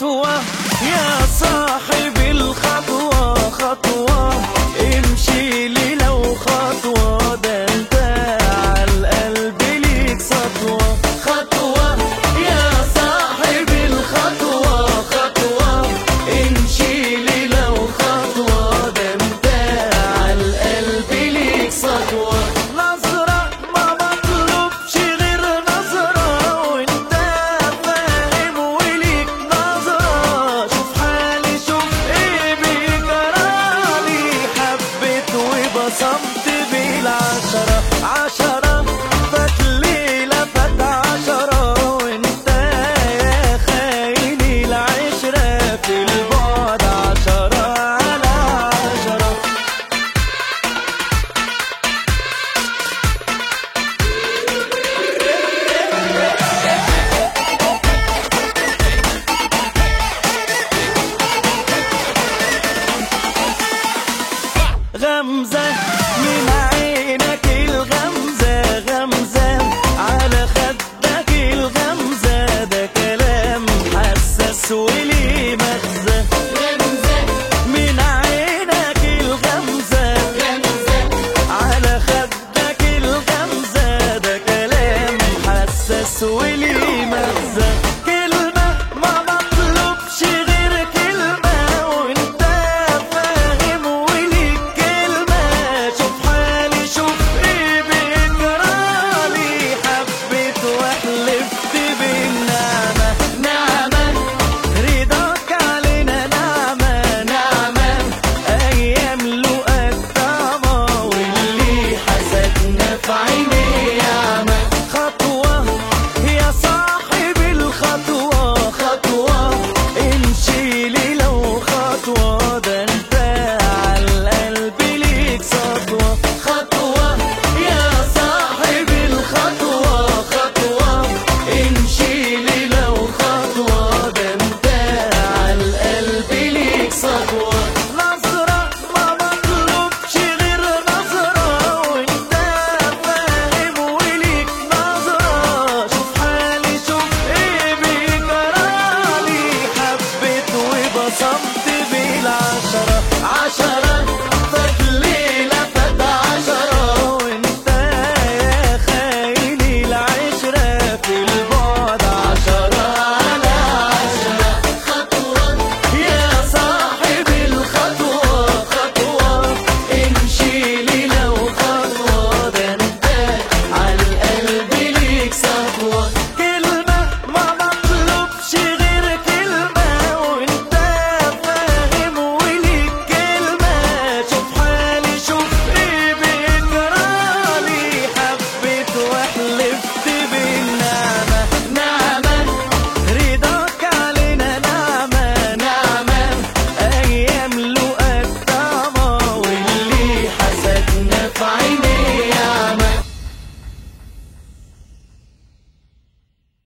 图啊！some غمزة من عينك الغمزة غمزة. على خدك الغمزة ده كلام حساس وليه مغزى. من عينك الغمزة. على خدك الغمزة ده كلام حساس وليه مغزى.